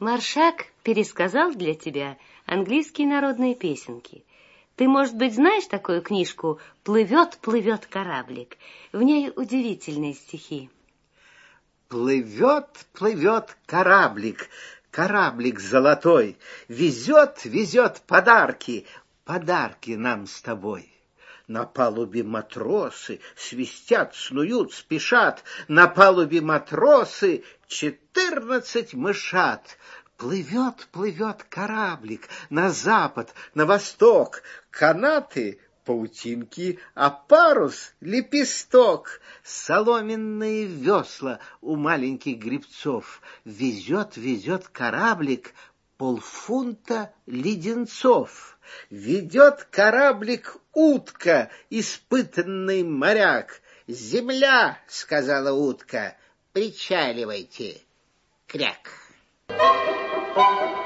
Маршак пересказал для тебя английские народные песенки. Ты, может быть, знаешь такую книжку «Плывет, плывет кораблик»? В ней удивительные стихи. Плывет, плывет кораблик, кораблик золотой, Везет, везет подарки, подарки нам с тобой. На палубе матросы свистят, снуют, спешат, На палубе матросы четырнадцать мышат. Плывет, плывет кораблик на запад, на восток, канаты паутинки, а парус — лепесток. Соломенные весла у маленьких грибцов. Везет, везет кораблик полфунта леденцов. Ведет кораблик утка, испытанный моряк. «Земля!» — сказала утка. «Причаливайте!» Кряк. Thank you.